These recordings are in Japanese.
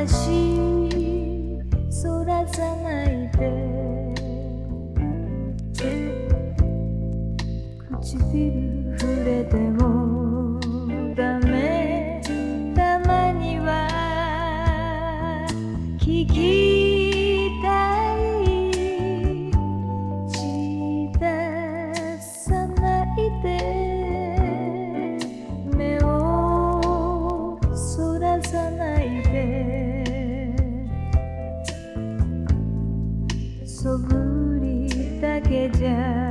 話そらさないで。唇触れてもダメ。たまにはきそぶりだけじゃ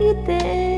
いて